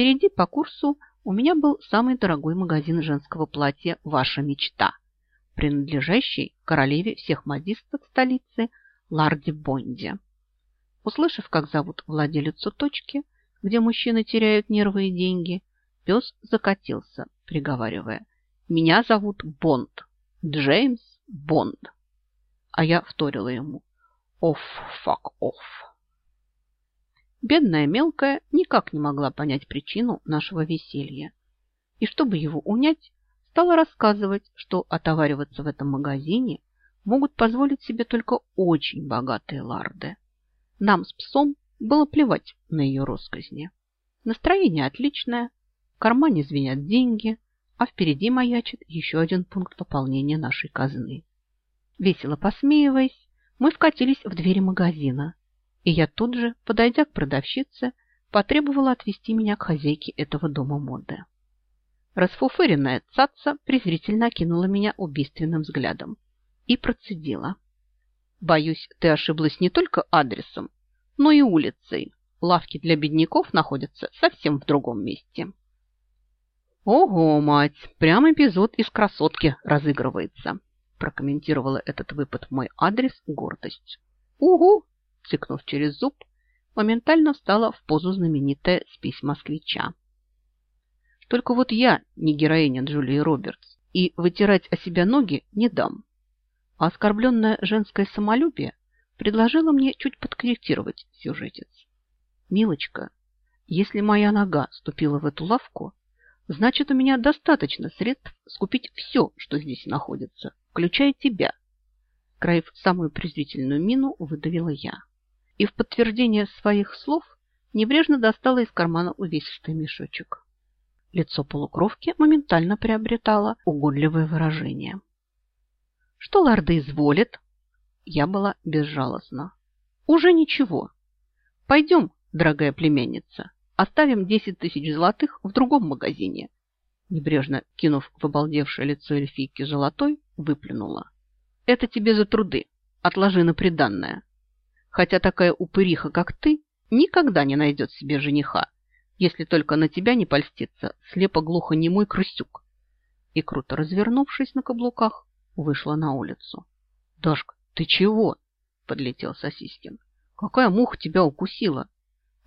Впереди по курсу у меня был самый дорогой магазин женского платья «Ваша мечта», принадлежащий королеве всех модисток столицы Ларди Бонди. Услышав, как зовут владелицу точки, где мужчины теряют нервы и деньги, пес закатился, приговаривая. «Меня зовут Бонд, Джеймс Бонд». А я вторила ему. «Оф, фак, оф». Бедная мелкая никак не могла понять причину нашего веселья. И чтобы его унять, стала рассказывать, что отовариваться в этом магазине могут позволить себе только очень богатые ларды. Нам с псом было плевать на ее росказни. Настроение отличное, в кармане звенят деньги, а впереди маячит еще один пункт пополнения нашей казны. Весело посмеиваясь, мы вкатились в двери магазина, и я тут же, подойдя к продавщице, потребовала отвести меня к хозяйке этого дома моды. Расфуфыренная цаца презрительно окинула меня убийственным взглядом и процедила. «Боюсь, ты ошиблась не только адресом, но и улицей. Лавки для бедняков находятся совсем в другом месте». «Ого, мать, прям эпизод из «Красотки» разыгрывается», прокомментировала этот выпад в мой адрес гордость. «Угу!» Цыкнув через зуб, моментально встала в позу знаменитая спесь москвича. Только вот я не героиня Джулии Робертс и вытирать о себя ноги не дам. А оскорбленное женское самолюбие предложило мне чуть подкорректировать сюжетец. Милочка, если моя нога ступила в эту лавку, значит, у меня достаточно средств скупить все, что здесь находится, включая тебя. Краев самую презрительную мину выдавила я и в подтверждение своих слов небрежно достала из кармана увесистый мешочек. Лицо полукровки моментально приобретало угодливое выражение. «Что лорда изволит?» Я была безжалостна. «Уже ничего. Пойдем, дорогая племянница, оставим десять тысяч золотых в другом магазине». Небрежно кинув в обалдевшее лицо эльфийки золотой, выплюнула. «Это тебе за труды. Отложи на приданное хотя такая упыриха, как ты, никогда не найдет себе жениха, если только на тебя не польстится слепо-глухо-немой крысюк. И, круто развернувшись на каблуках, вышла на улицу. – Дашка, ты чего? – подлетел Сосискин. – Какая муха тебя укусила?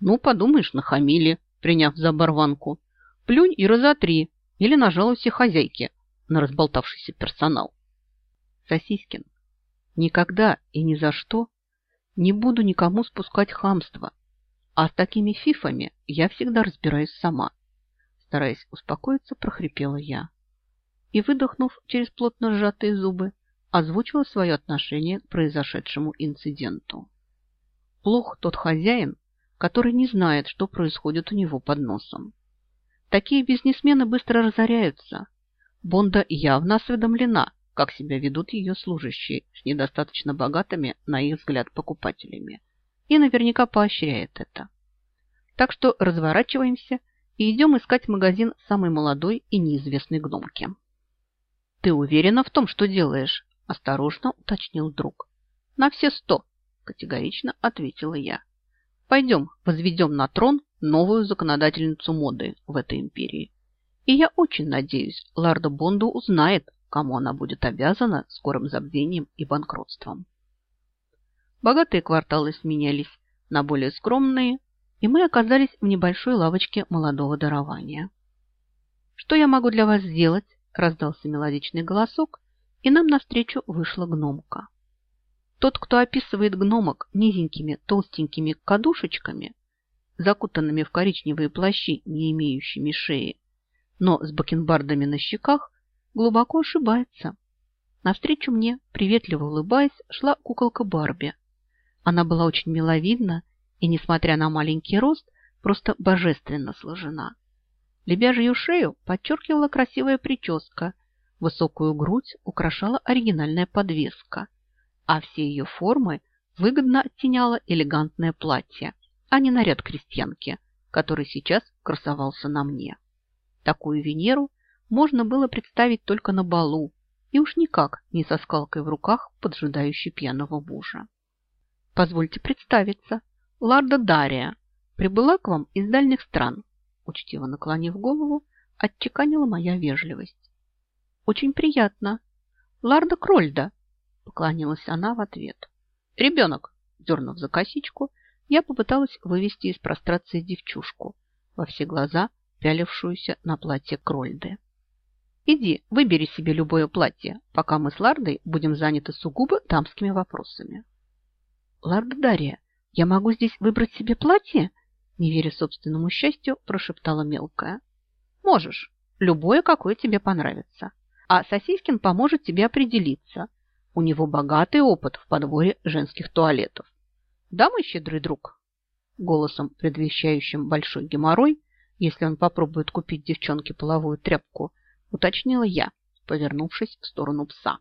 Ну, подумаешь, нахамили, приняв за оборванку. Плюнь и разотри, или нажалуйся хозяйке на разболтавшийся персонал. Сосискин, никогда и ни за что не буду никому спускать хамство. А с такими фифами я всегда разбираюсь сама. Стараясь успокоиться, прохрипела я. И, выдохнув через плотно сжатые зубы, озвучила свое отношение к произошедшему инциденту. Плох тот хозяин, который не знает, что происходит у него под носом. Такие бизнесмены быстро разоряются. Бонда явно осведомлена как себя ведут ее служащие с недостаточно богатыми, на их взгляд, покупателями. И наверняка поощряет это. Так что разворачиваемся и идем искать магазин самой молодой и неизвестной гномки. «Ты уверена в том, что делаешь?» – осторожно уточнил друг. «На все сто», – категорично ответила я. «Пойдем, возведем на трон новую законодательницу моды в этой империи. И я очень надеюсь, Ларда Бонду узнает, кому она будет обязана скорым забвением и банкротством. Богатые кварталы сменялись на более скромные, и мы оказались в небольшой лавочке молодого дарования. «Что я могу для вас сделать?» – раздался мелодичный голосок, и нам навстречу вышла гномка. Тот, кто описывает гномок низенькими толстенькими кадушечками, закутанными в коричневые плащи, не имеющими шеи, но с бакенбардами на щеках, глубоко ошибается. Навстречу мне, приветливо улыбаясь, шла куколка Барби. Она была очень миловидна и, несмотря на маленький рост, просто божественно сложена. Лебяжью шею подчеркивала красивая прическа, высокую грудь украшала оригинальная подвеска, а все ее формы выгодно оттеняло элегантное платье, а не наряд крестьянки, который сейчас красовался на мне. Такую Венеру можно было представить только на балу, и уж никак не со скалкой в руках, поджидающей пьяного мужа. Позвольте представиться, Ларда Дария прибыла к вам из дальних стран. учтиво наклонив голову, отчеканила моя вежливость. Очень приятно. Ларда Крольда, поклонилась она в ответ. Ребенок, дернув за косичку, я попыталась вывести из прострации девчушку, во все глаза пялившуюся на платье Крольды. Иди, выбери себе любое платье, пока мы с Лардой будем заняты сугубо дамскими вопросами. Ларда Дарья, я могу здесь выбрать себе платье? Не веря собственному счастью, прошептала мелкая. Можешь. Любое, какое тебе понравится. А Сосискин поможет тебе определиться. У него богатый опыт в подборе женских туалетов. Да, мой щедрый друг? Голосом, предвещающим большой геморрой, если он попробует купить девчонке половую тряпку, уточнила я, повернувшись в сторону пса.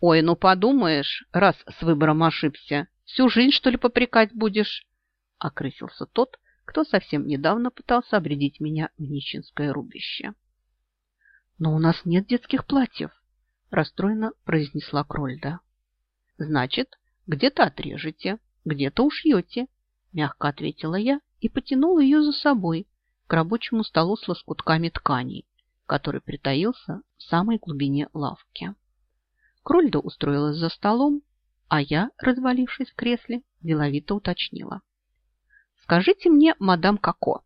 «Ой, ну подумаешь, раз с выбором ошибся, всю жизнь, что ли, попрекать будешь?» Окрысился тот, кто совсем недавно пытался обредить меня в нищенское рубище. «Но у нас нет детских платьев», – расстроенно произнесла Крольда. «Значит, где-то отрежете, где-то ушьете», – мягко ответила я и потянула ее за собой к рабочему столу с лоскутками тканей, который притаился в самой глубине лавки. Крольда устроилась за столом, а я, развалившись в кресле, деловито уточнила. «Скажите мне, мадам Коко,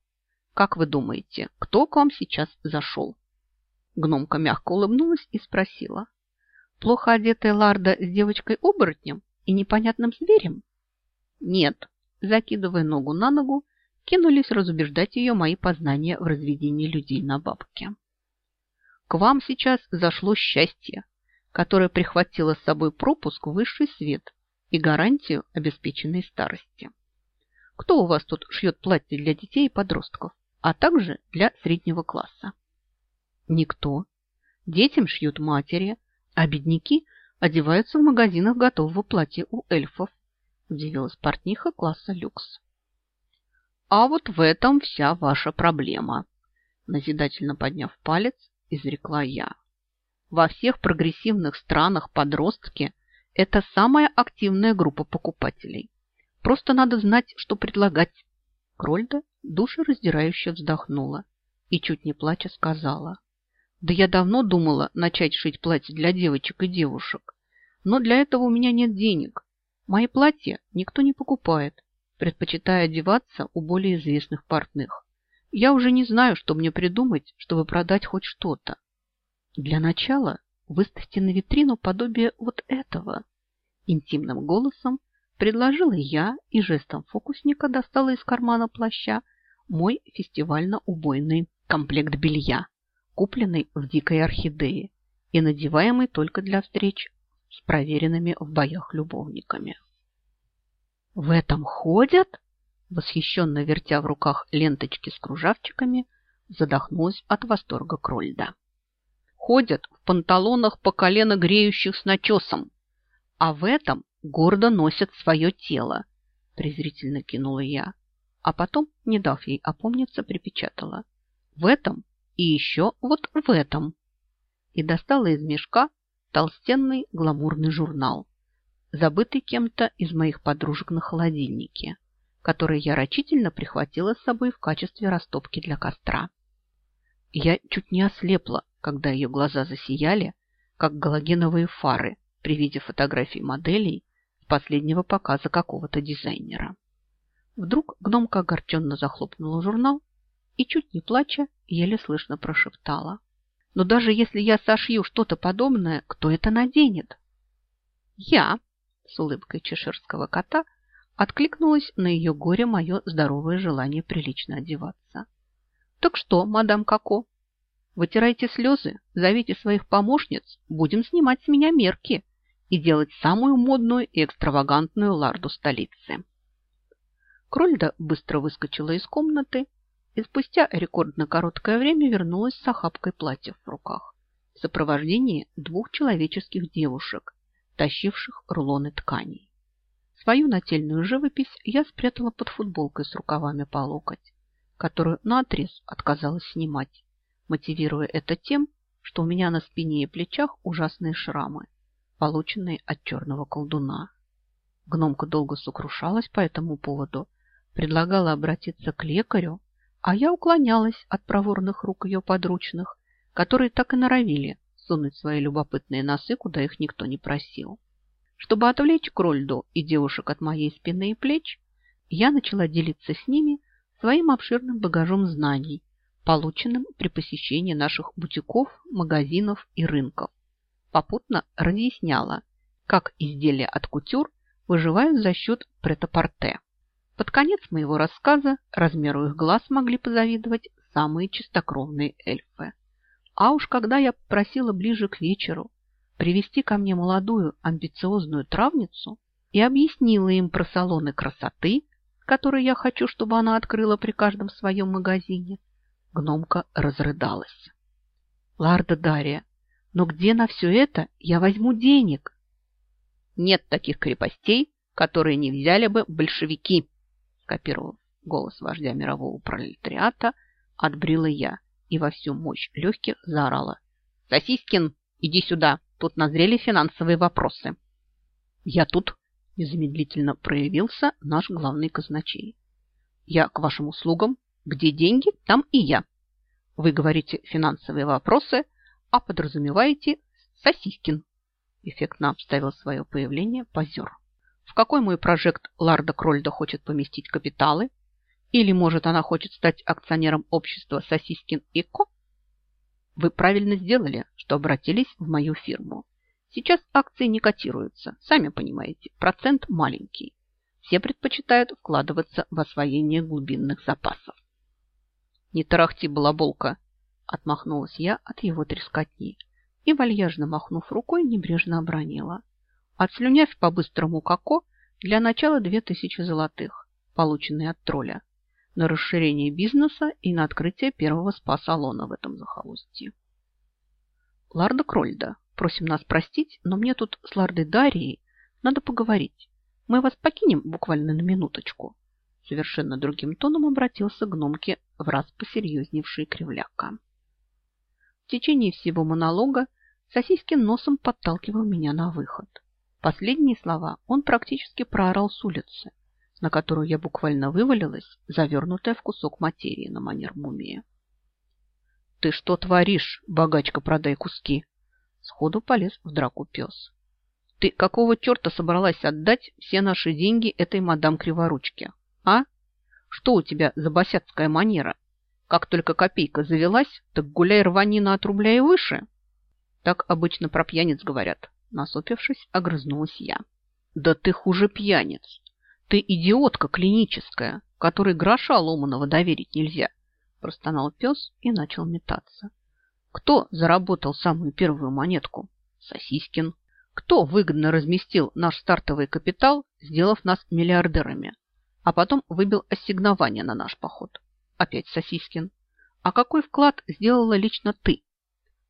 как вы думаете, кто к вам сейчас зашел?» Гномка мягко улыбнулась и спросила. «Плохо одетая Ларда с девочкой-оборотнем и непонятным зверем?» «Нет», закидывая ногу на ногу, кинулись разубеждать ее мои познания в разведении людей на бабке. «К вам сейчас зашло счастье, которое прихватило с собой пропуск в высший свет и гарантию обеспеченной старости. Кто у вас тут шьет платье для детей и подростков, а также для среднего класса?» Никто. Детям шьют матери, а бедняки одеваются в магазинах готового платья у эльфов. Удивилась портниха класса люкс. А вот в этом вся ваша проблема. Назидательно подняв палец, изрекла я. Во всех прогрессивных странах подростки – это самая активная группа покупателей. Просто надо знать, что предлагать. Крольда душераздирающе вздохнула и, чуть не плача, сказала – да я давно думала начать шить платья для девочек и девушек. Но для этого у меня нет денег. Мои платья никто не покупает, предпочитая одеваться у более известных портных. Я уже не знаю, что мне придумать, чтобы продать хоть что-то. Для начала выставьте на витрину подобие вот этого. Интимным голосом предложила я и жестом фокусника достала из кармана плаща мой фестивально-убойный комплект белья купленный в дикой орхидее и надеваемый только для встреч с проверенными в боях любовниками. «В этом ходят?» Восхищенно вертя в руках ленточки с кружавчиками, задохнулась от восторга Крольда. «Ходят в панталонах по колено греющих с начесом, а в этом гордо носят свое тело», презрительно кинула я, а потом, не дав ей опомниться, припечатала. «В этом и еще вот в этом. И достала из мешка толстенный гламурный журнал, забытый кем-то из моих подружек на холодильнике, который я рачительно прихватила с собой в качестве растопки для костра. Я чуть не ослепла, когда ее глаза засияли, как галогеновые фары при виде фотографий моделей с последнего показа какого-то дизайнера. Вдруг гномка огорченно захлопнула журнал и, чуть не плача, еле слышно прошептала. «Но даже если я сошью что-то подобное, кто это наденет?» «Я», — с улыбкой чеширского кота, откликнулась на ее горе мое здоровое желание прилично одеваться. «Так что, мадам Коко, вытирайте слезы, зовите своих помощниц, будем снимать с меня мерки и делать самую модную и экстравагантную ларду столицы». Крольда быстро выскочила из комнаты и спустя рекордно короткое время вернулась с охапкой платьев в руках в сопровождении двух человеческих девушек, тащивших рулоны тканей. Свою нательную живопись я спрятала под футболкой с рукавами по локоть, которую наотрез отказалась снимать, мотивируя это тем, что у меня на спине и плечах ужасные шрамы, полученные от черного колдуна. Гномка долго сокрушалась по этому поводу, предлагала обратиться к лекарю, а я уклонялась от проворных рук ее подручных, которые так и норовили сунуть свои любопытные носы, куда их никто не просил. Чтобы отвлечь Крольду и девушек от моей спины и плеч, я начала делиться с ними своим обширным багажом знаний, полученным при посещении наших бутиков, магазинов и рынков. Попутно разъясняла, как изделия от кутюр выживают за счет претапорте. Под конец моего рассказа размеру их глаз могли позавидовать самые чистокровные эльфы. А уж когда я попросила ближе к вечеру привести ко мне молодую амбициозную травницу и объяснила им про салоны красоты, которые я хочу, чтобы она открыла при каждом своем магазине, гномка разрыдалась. Ларда Дария, но где на все это я возьму денег? Нет таких крепостей, которые не взяли бы большевики, скопировав голос вождя мирового пролетариата, отбрила я и во всю мощь легких заорала. «Сосискин, иди сюда, тут назрели финансовые вопросы». «Я тут», – незамедлительно проявился наш главный казначей. «Я к вашим услугам. Где деньги, там и я. Вы говорите финансовые вопросы, а подразумеваете Сосискин эффектно обставил свое появление позер. В какой мой прожект Ларда Крольда хочет поместить капиталы? Или, может, она хочет стать акционером общества Сосискин и Ко? Вы правильно сделали, что обратились в мою фирму. Сейчас акции не котируются, сами понимаете, процент маленький. Все предпочитают вкладываться в освоение глубинных запасов. Не тарахти, балаболка, отмахнулась я от его трескотни и, вальяжно махнув рукой, небрежно обронила. Отслюнявь по-быстрому како для начала две тысячи золотых, полученные от тролля, на расширение бизнеса и на открытие первого спа-салона в этом захолустье. Ларда Крольда, просим нас простить, но мне тут с Лардой Дарией надо поговорить. Мы вас покинем буквально на минуточку. Совершенно другим тоном обратился гномке в раз посерьезневший кривляка. В течение всего монолога Сосискин носом подталкивал меня на выход. Последние слова он практически проорал с улицы, на которую я буквально вывалилась, завернутая в кусок материи на манер мумии. «Ты что творишь, богачка, продай куски!» Сходу полез в драку пес. «Ты какого черта собралась отдать все наши деньги этой мадам Криворучке, а? Что у тебя за босяцкая манера? Как только копейка завелась, так гуляй рванина от рубля и выше!» Так обычно про пьяниц говорят. Насупившись, огрызнулась я. Да ты хуже пьяниц. Ты идиотка клиническая, которой гроша ломаного доверить нельзя. Простонал пес и начал метаться. Кто заработал самую первую монетку? Сосискин. Кто выгодно разместил наш стартовый капитал, сделав нас миллиардерами, а потом выбил ассигнование на наш поход? Опять Сосискин. А какой вклад сделала лично ты?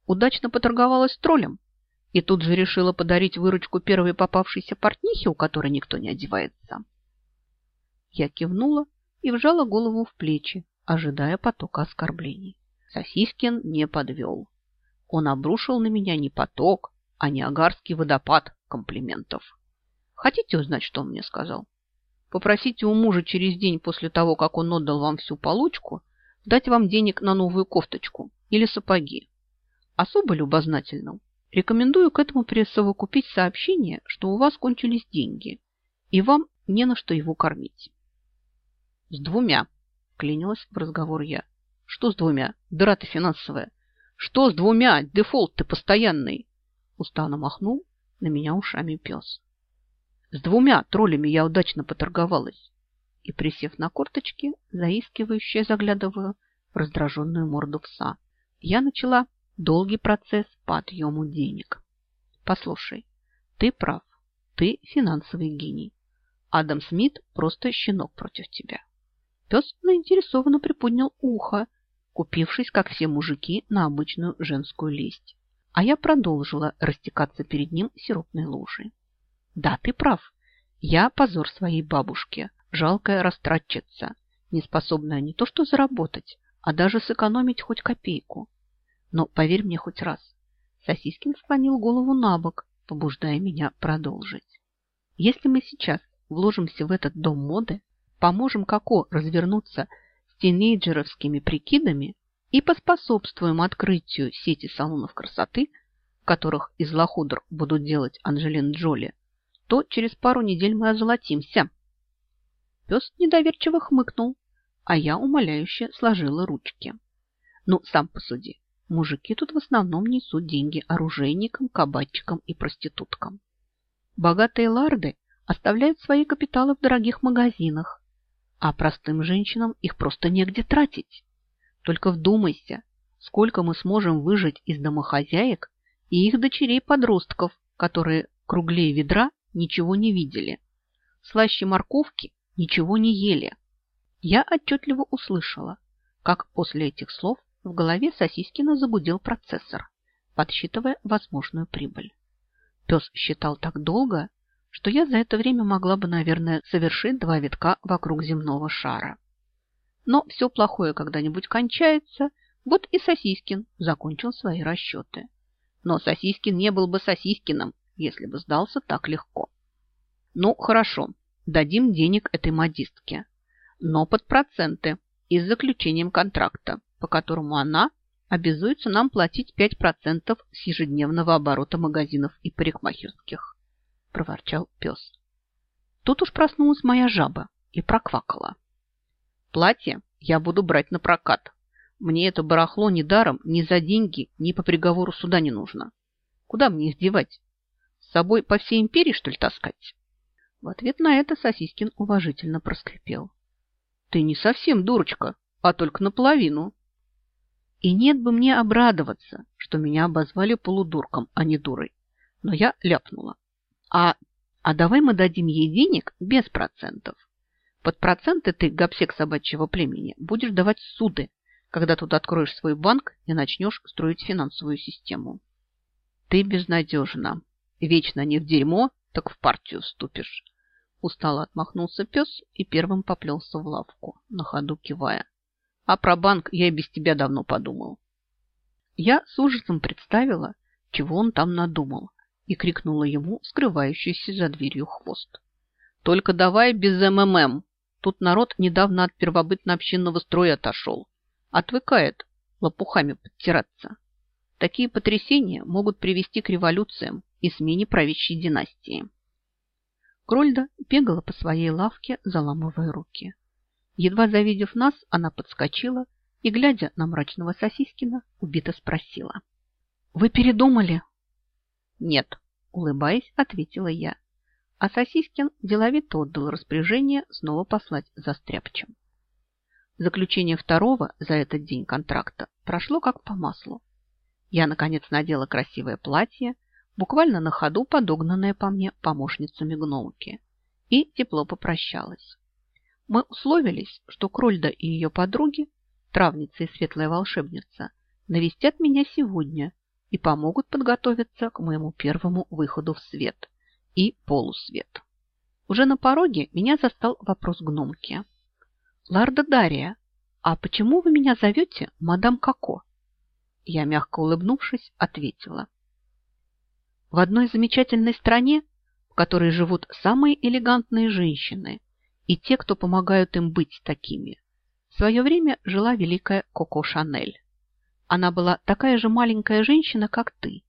удачно поторговалась с троллем и тут же решила подарить выручку первой попавшейся портнихе, у которой никто не одевается. Я кивнула и вжала голову в плечи, ожидая потока оскорблений. Сосискин не подвел. Он обрушил на меня не поток, а не агарский водопад комплиментов. Хотите узнать, что он мне сказал? Попросите у мужа через день после того, как он отдал вам всю получку, дать вам денег на новую кофточку или сапоги особо любознательным, рекомендую к этому присовокупить сообщение, что у вас кончились деньги, и вам не на что его кормить. С двумя, клянилась в разговор я. Что с двумя? Дыра ты финансовая. Что с двумя? Дефолт ты постоянный. Устано махнул на меня ушами пес. С двумя троллями я удачно поторговалась. И, присев на корточки, заискивающе заглядываю в раздраженную морду пса, я начала долгий процесс по отъему денег. Послушай, ты прав, ты финансовый гений. Адам Смит просто щенок против тебя. Пес заинтересованно приподнял ухо, купившись, как все мужики, на обычную женскую лесть. А я продолжила растекаться перед ним сиропной лужей. Да, ты прав. Я позор своей бабушке, жалкая растратчица, не способная не то что заработать, а даже сэкономить хоть копейку. Но поверь мне хоть раз, Сосискин склонил голову на бок, побуждая меня продолжить. Если мы сейчас вложимся в этот дом моды, поможем Коко развернуться с тинейджеровскими прикидами и поспособствуем открытию сети салонов красоты, в которых из лохудр будут делать Анжелин Джоли, то через пару недель мы озолотимся. Пес недоверчиво хмыкнул, а я умоляюще сложила ручки. Ну, сам посуди. Мужики тут в основном несут деньги оружейникам, кабачикам и проституткам. Богатые ларды оставляют свои капиталы в дорогих магазинах, а простым женщинам их просто негде тратить. Только вдумайся, сколько мы сможем выжить из домохозяек и их дочерей-подростков, которые круглее ведра ничего не видели. Слаще морковки ничего не ели. Я отчетливо услышала, как после этих слов в голове Сосискина загудел процессор, подсчитывая возможную прибыль. Пес считал так долго, что я за это время могла бы, наверное, совершить два витка вокруг земного шара. Но все плохое когда-нибудь кончается, вот и Сосискин закончил свои расчеты. Но Сосискин не был бы Сосискиным, если бы сдался так легко. Ну, хорошо, дадим денег этой модистке, но под проценты и с заключением контракта по которому она обязуется нам платить 5% с ежедневного оборота магазинов и парикмахерских, проворчал пес. Тут уж проснулась моя жаба и проквакала. Платье я буду брать на прокат. Мне это барахло ни даром, ни за деньги, ни по приговору суда не нужно. Куда мне их девать? С собой по всей империи, что ли, таскать? В ответ на это Сосискин уважительно проскрипел. Ты не совсем дурочка, а только наполовину. И нет бы мне обрадоваться, что меня обозвали полудурком, а не дурой. Но я ляпнула. А, а давай мы дадим ей денег без процентов. Под проценты ты, гопсек собачьего племени, будешь давать суды, когда тут откроешь свой банк и начнешь строить финансовую систему. Ты безнадежна. Вечно не в дерьмо, так в партию вступишь. Устало отмахнулся пес и первым поплелся в лавку, на ходу кивая. А про банк я и без тебя давно подумал. Я с ужасом представила, чего он там надумал, и крикнула ему скрывающийся за дверью хвост. Только давай без МММ. Тут народ недавно от первобытно-общинного строя отошел. Отвыкает лопухами подтираться. Такие потрясения могут привести к революциям и смене правящей династии. Крольда бегала по своей лавке, заламывая руки. Едва завидев нас, она подскочила и, глядя на мрачного Сосискина, убито спросила. «Вы передумали?» «Нет», – улыбаясь, ответила я. А Сосискин деловито отдал распоряжение снова послать за стряпчем. Заключение второго за этот день контракта прошло как по маслу. Я, наконец, надела красивое платье, буквально на ходу подогнанное по мне помощницами гномки, и тепло попрощалась. Мы условились, что Крольда и ее подруги, травница и светлая волшебница, навестят меня сегодня и помогут подготовиться к моему первому выходу в свет и полусвет. Уже на пороге меня застал вопрос гномки. «Ларда Дария, а почему вы меня зовете мадам Коко?» Я, мягко улыбнувшись, ответила. «В одной замечательной стране, в которой живут самые элегантные женщины – и те, кто помогают им быть такими. В свое время жила великая Коко Шанель. Она была такая же маленькая женщина, как ты.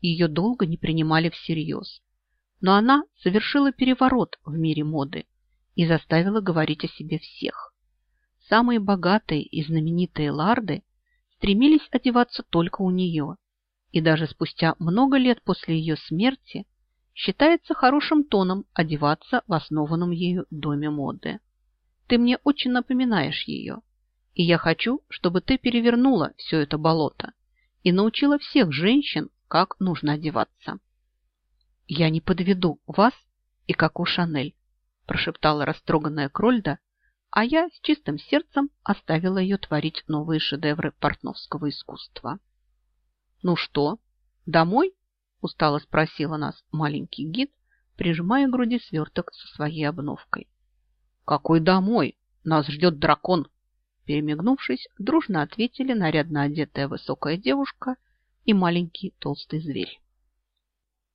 Ее долго не принимали всерьез. Но она совершила переворот в мире моды и заставила говорить о себе всех. Самые богатые и знаменитые ларды стремились одеваться только у нее, и даже спустя много лет после ее смерти – считается хорошим тоном одеваться в основанном ею доме моды. Ты мне очень напоминаешь ее, и я хочу, чтобы ты перевернула все это болото и научила всех женщин, как нужно одеваться. Я не подведу вас и как у Шанель, прошептала растроганная Крольда, а я с чистым сердцем оставила ее творить новые шедевры портновского искусства. Ну что, домой? Устало спросила нас маленький гид, прижимая к груди сверток со своей обновкой. «Какой домой? Нас ждет дракон!» Перемигнувшись, дружно ответили нарядно одетая высокая девушка и маленький толстый зверь.